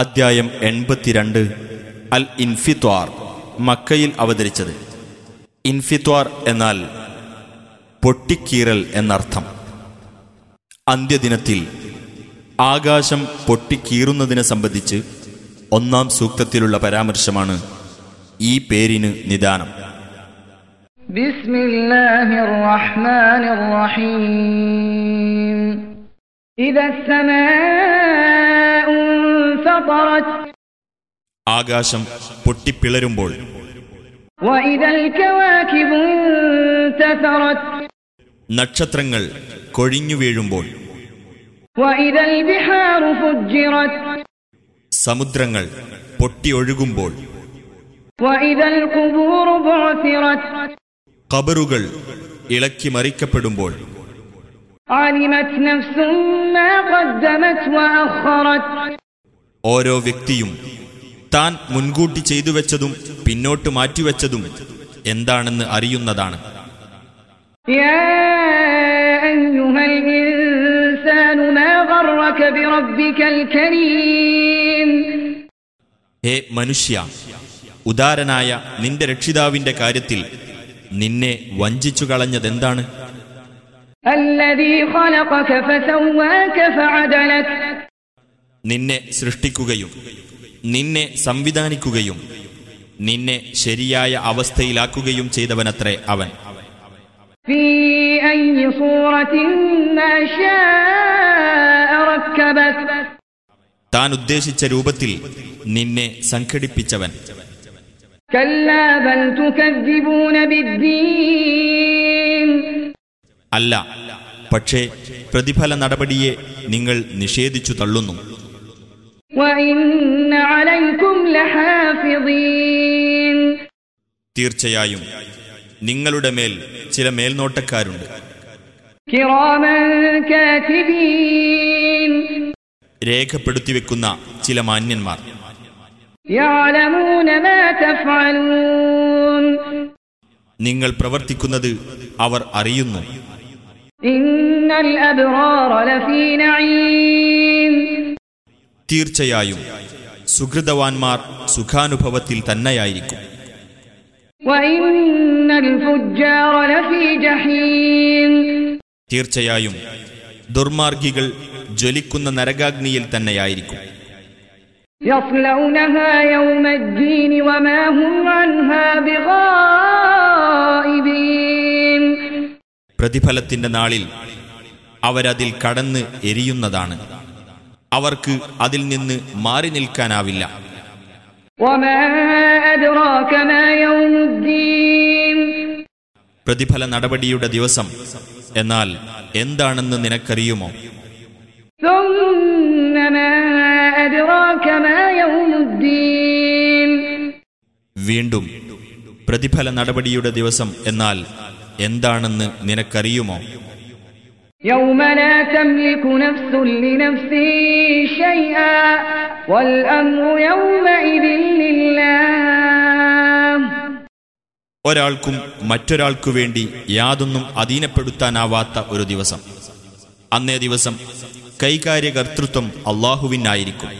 അദ്ധ്യായം എൺപത്തിരണ്ട്. അൽ ഇൻഫിത്വാർ മക്കയിൽ അവതരിച്ചത്. ഇൻഫിത്വാർ എന്നാൽ പൊട്ടിക്കീറൽ എന്നർത്ഥം. അന്ത്യദിനത്തിൽ ആകാശം പൊട്ടിക്കീറുന്നതിനെ സംബന്ധിച്ച് ഒന്നാം സൂക്തത്തിലുള്ള പരാമർശമാണ് ഈ പേരിന് നിദാനം. ബിസ്മില്ലാഹിർ റഹ്മാനിർ റഹീം ആകാശം പൊട്ടിപ്പിളരുമ്പോൾ നക്ഷത്രങ്ങൾ കൊഴിഞ്ഞു വീഴുമ്പോൾ സമുദ്രങ്ങൾ പൊട്ടിയൊഴുകുമ്പോൾ കബറുകൾ ഇളക്കി മറിക്കപ്പെടുമ്പോൾ ഓരോ വ്യക്തിയും താൻ മുൻകൂട്ടി ചെയ്തു വെച്ചതും പിന്നോട്ട് മാറ്റിവെച്ചതും എന്താണെന്ന് അറിയുന്നതാണ്. ഹേ മനുഷ്യ ഉദാരനായ നിന്റെ രക്ഷിതാവിന്റെ കാര്യത്തിൽ നിന്നെ വഞ്ചിച്ചു കളഞ്ഞതെന്താണ്? അല്ലതീ നിന്നെ സൃഷ്ടിക്കുകയും നിന്നെ സംവിധാനിക്കുകയും നിന്നെ ശരിയായ അവസ്ഥയിലാക്കുകയും ചെയ്തവനത്രേ അവൻ. താൻ ഉദ്ദേശിച്ച രൂപത്തിൽ നിന്നെ സംഘടിപ്പിച്ചവൻ. അല്ല പക്ഷേ പ്രതിഫല നടപടിയെ നിങ്ങൾ നിഷേധിച്ചു തള്ളുന്നു. തീർച്ചയായും നിങ്ങളുടെ മേൽ ചില മേൽനോട്ടക്കാരുണ്ട്. രേഖപ്പെടുത്തി വെക്കുന്ന ചില മാന്യന്മാർ. നിങ്ങൾ പ്രവർത്തിക്കുന്നത് അവർ അറിയുന്നു. ഇന്നൽ അബ്റാറ ലഫീ നഈം. തീർച്ചയായും സുഹൃതവാൻമാർ സുഖാനുഭവത്തിൽ തന്നെയായിരിക്കും. തീർച്ചയായും ദുർമാർഗികൾ ജ്വലിക്കുന്ന നരകാഗ്നിയിൽ തന്നെയായിരിക്കും. പ്രതിഫലത്തിന്റെ നാളിൽ അവരതിൽ കടന്ന് എരിയുന്നതാണ്. അവർക്ക് അതിൽ നിന്ന് മാറി നിൽക്കാനാവില്ല. പ്രതിഫല നടപടിയുടെ ദിവസം. എന്നാൽ എന്താണെന്ന് നിനക്കറിയുമോ? വീണ്ടും പ്രതിഫല നടപടിയുടെ ദിവസം എന്നാൽ എന്താണെന്ന് നിനക്കറിയുമോ? يوم لا تملك نفس لنفس شيئا والأمر يومئذ لله ഒരാൾക്കും മറ്റൊരാൾക്കു വേണ്ടി യാതൊന്നും അധീനപ്പെടുത്താനാവാത്ത ഒരു ദിവസം അന്നേ ദിവസം കൈകാര്യകർത്തൃത്വം അള്ളാഹുവിനായിരിക്കും